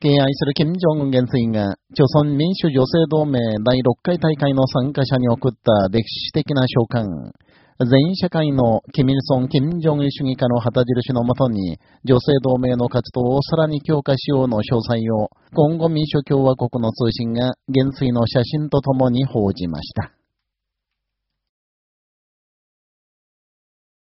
敬愛する金正恩元帥が、朝鮮民主女性同盟第6回大会の参加者に送った歴史的な召喚、全社会のキミルソン・キム・ジョン主義家の旗印のもとに、女性同盟の活動をさらに強化しようの詳細を、今後民主共和国の通信が元帥の写真とともに報じました。